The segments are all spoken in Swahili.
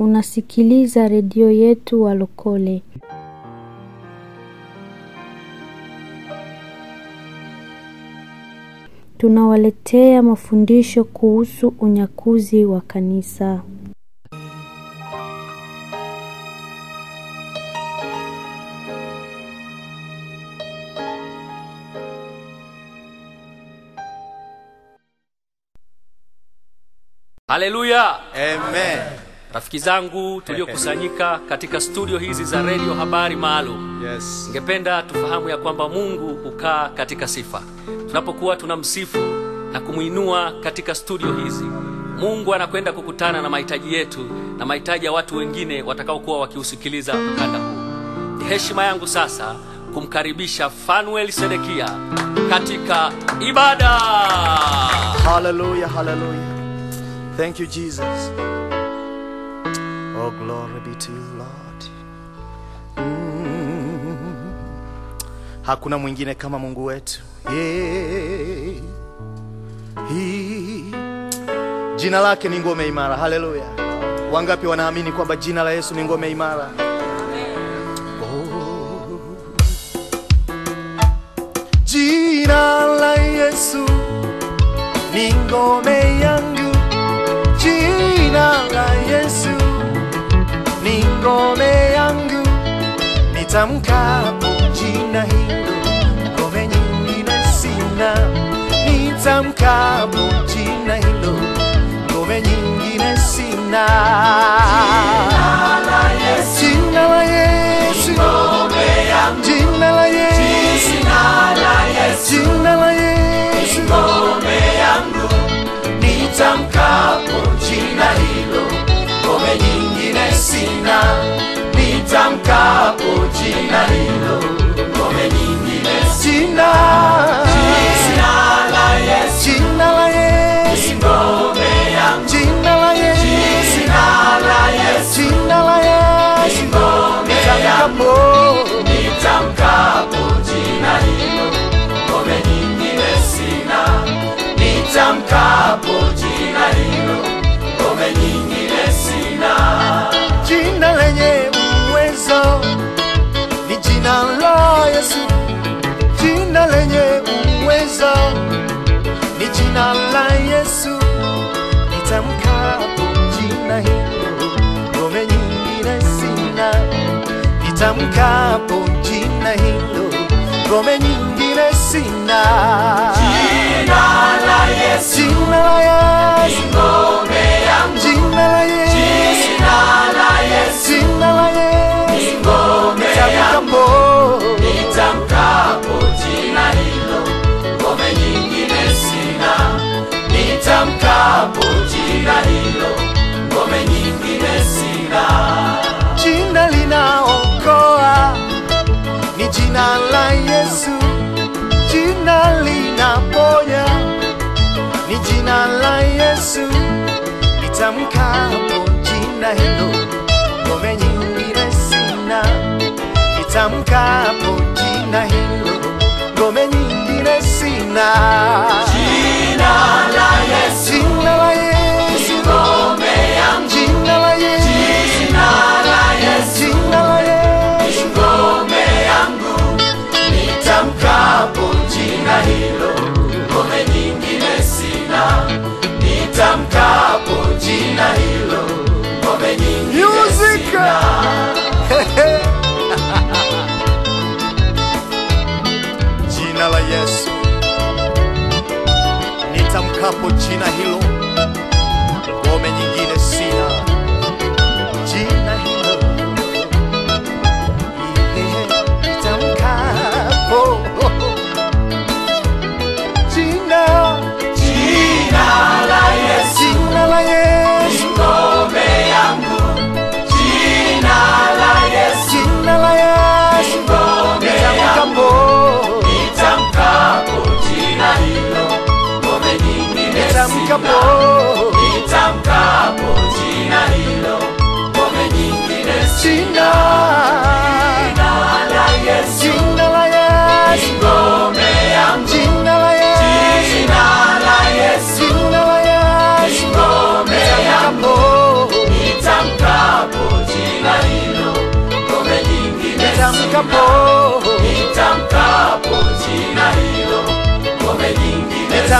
Unasikiliza redio yetu Walokole. Tunawaletea mafundisho kuhusu unyakuzi wa kanisa. Haleluya! Amen. Rafiki zangu tuliokusanyika katika studio hizi za redio habari maalum, Yes. ningependa tufahamu ya kwamba Mungu hukaa katika sifa. Tunapokuwa tunamsifu na kumwinua katika studio hizi, Mungu anakwenda kukutana na mahitaji yetu na mahitaji ya watu wengine watakaokuwa wakiusikiliza mkanda huu. Ni heshima yangu sasa kumkaribisha Fanuel Sedekia katika ibada. Hallelujah, hallelujah. Thank you, Jesus. Oh, glory be to Lord. Mm. Hakuna mwingine kama Mungu wetu. Yeah. Jina lake ni ngome imara. Haleluya. Wangapi wanaamini kwamba jina la Yesu ni ngome imara? Oh. Jina la Yesu ni ngome yangu, jina la Yesu ngome yangu, nitamkapo jina hilo, ngome nyingine sina. Nitamkapo jina hilo, ngome nyingine sina. Nitamkapo jina hilo, ngome nyingine sina. Jina la Yesu, jina la Yesu, ngome yangu. Jina la Yesu, jina la Yesu, jina la Yesu, ngome yangu. Nitamkapo. Jina hilo, ngome nyingine sina. Nitamkapo. Jina hilo, ngome nyingine uwezo ni jina la Yesu, jina lenye uweza, ni jina la Yesu. Jina hilo, ngome nyingine sina. Jina hilo, ngome nyingine sina. Jina la Yesu, jina la Yesu, ngome yangu. Jina la Yesu, jina la Yesu, jina la Yesu, ngome yangu. Nitamkapo jina hilo, ngome nyingine sina. Nitamkapo jina hilo, ngome nyingine sina. Jina linaokoa ni jina la Yesu, jina linaponya ni jina la Yesu. Nitamkapo jina hilo, ngome nyingine sina. Nitamkapo jina hilo, ngome nyingine sina. Nitamkapo jina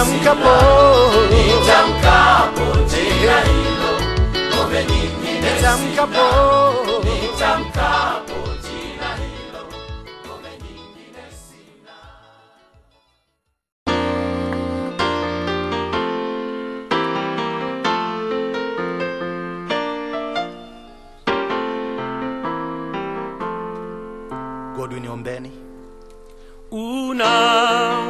nitamkapo nitamkapo jina hilo. Ngome nyingine nitamkapo nitamkapo jina hilo. Ngome nyingine sina Godwin ombeni unaweza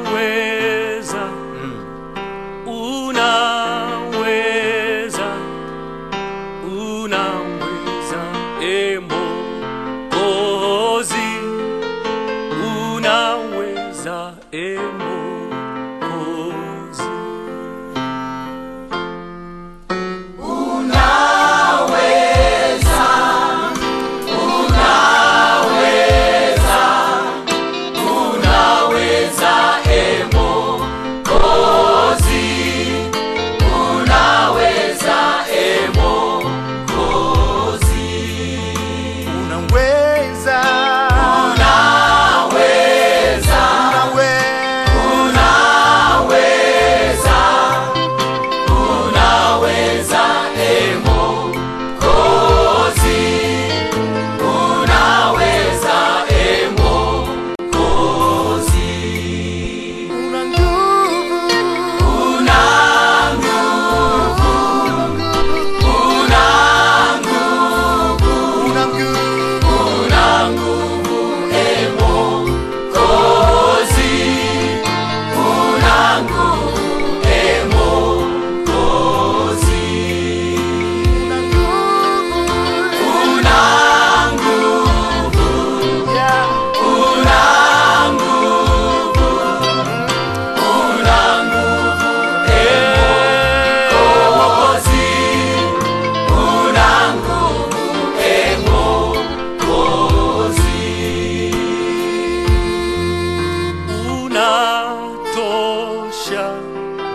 unatosha,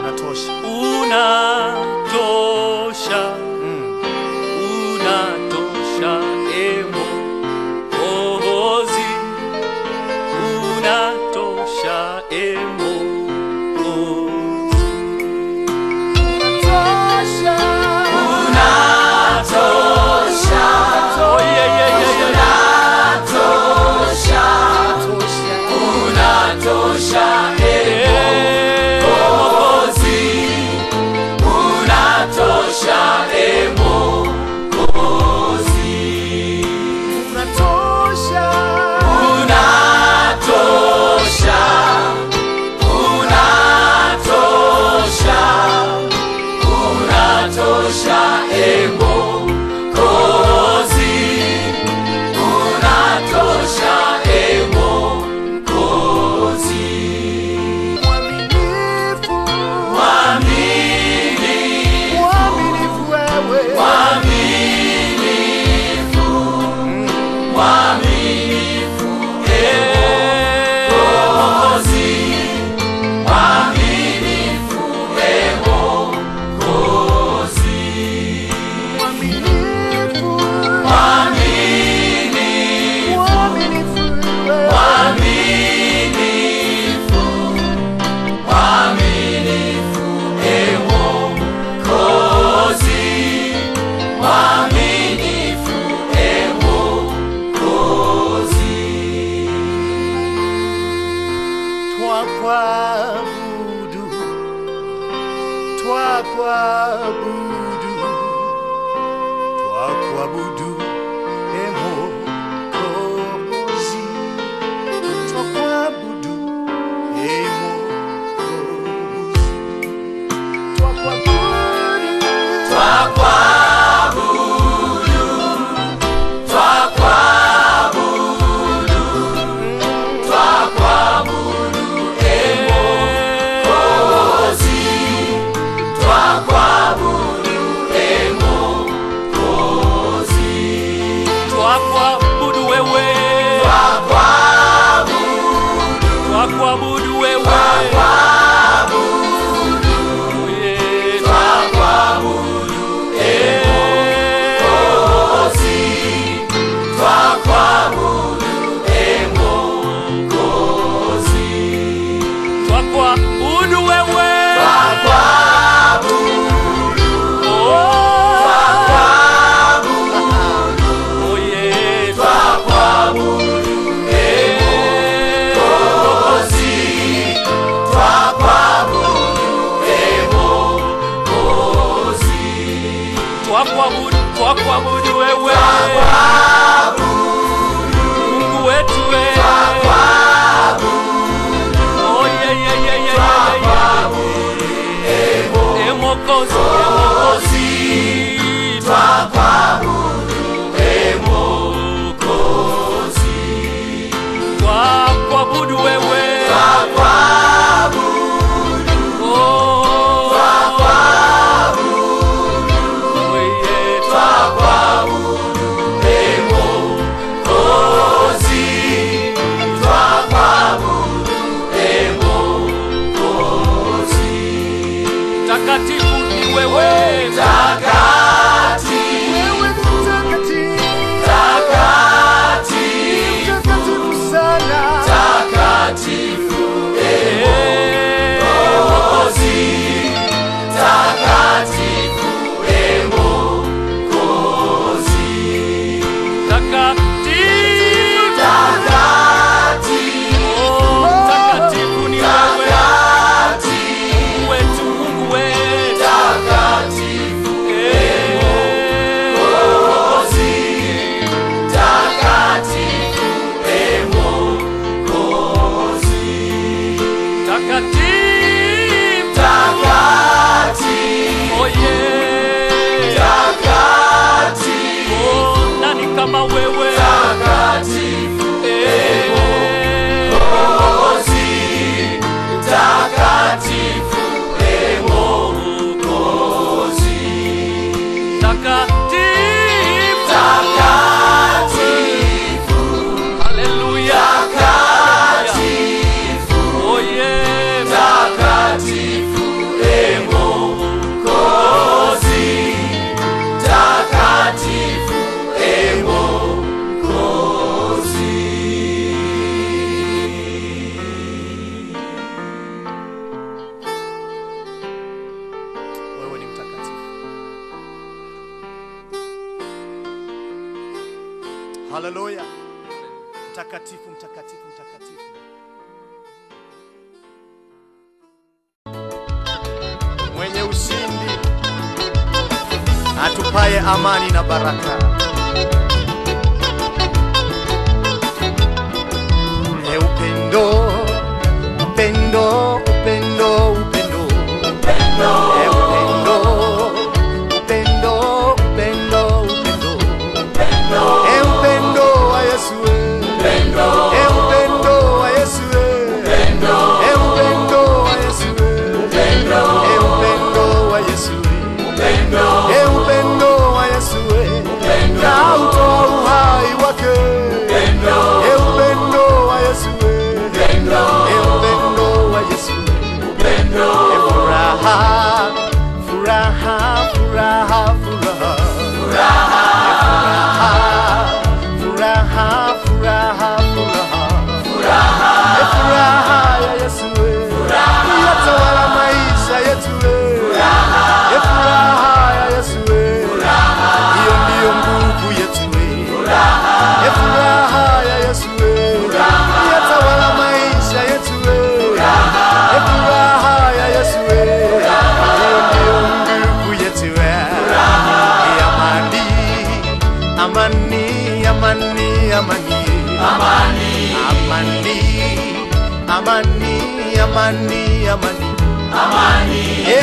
unatosha, to.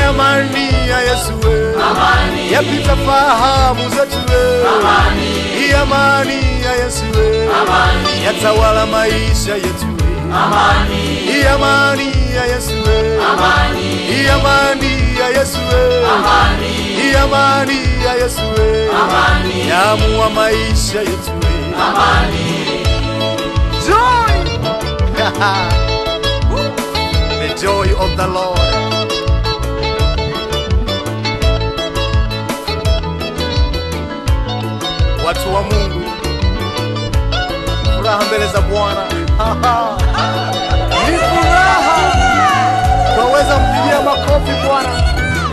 amani ya Yesu we, amani. Yapita fahamu zetu we, amani. Hii amani ya Yesu we, amani. Yatawala maisha yetu we, amani. Hii amani ya Yesu we, amani. Hii amani ya Yesu we, amani. Hii amani ya Yesu we, amani. Yaamua maisha yetu we, amani. Joy, the joy of the Lord. watu wa Mungu, furaha mbele za Bwana ni furaha. Twaweza mpigia makofi Bwana,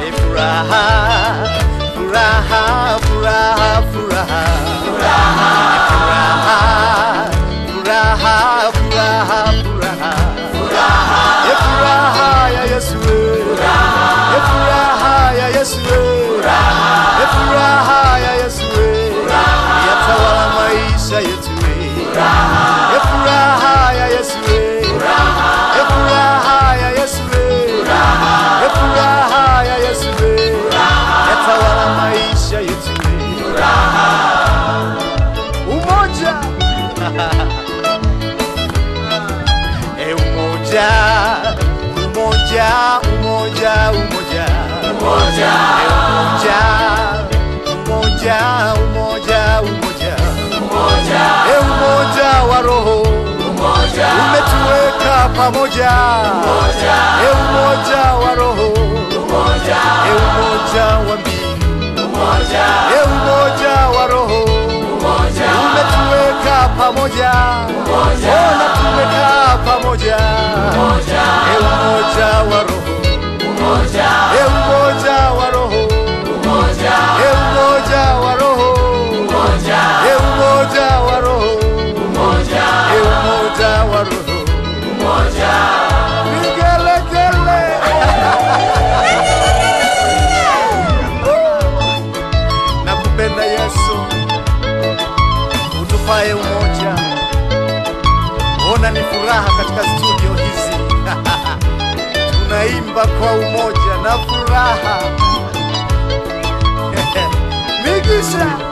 ni furaha, furaha, furaha, furaha, furaha. Yeswe Efuraha ya Yeswe Efuraha ya Yeswe Efuraha ya Yeswe Yatawala maisha por Umoja E umoja Umoja Umoja Umoja Umoja Umoja Umoja wa roho. Umetuweka pamoja, e umoja wa roho, e umoja wa mbingu, e umoja wa roho. Umetuweka pamoja, ona tumekaa pamoja, e umoja wa roho, e umoja wa roho, e umoja wa roho, e umoja wa roho, tunaimba kwa umoja na furaha. Migisha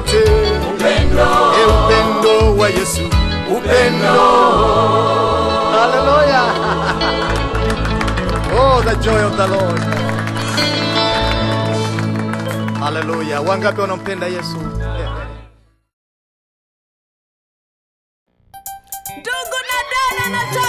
yote upendo, e upendo wa Yesu upendo. Haleluya! Oh, the joy of the Lord. Haleluya! Wangapi wanampenda Yesu? Ndugu na dada na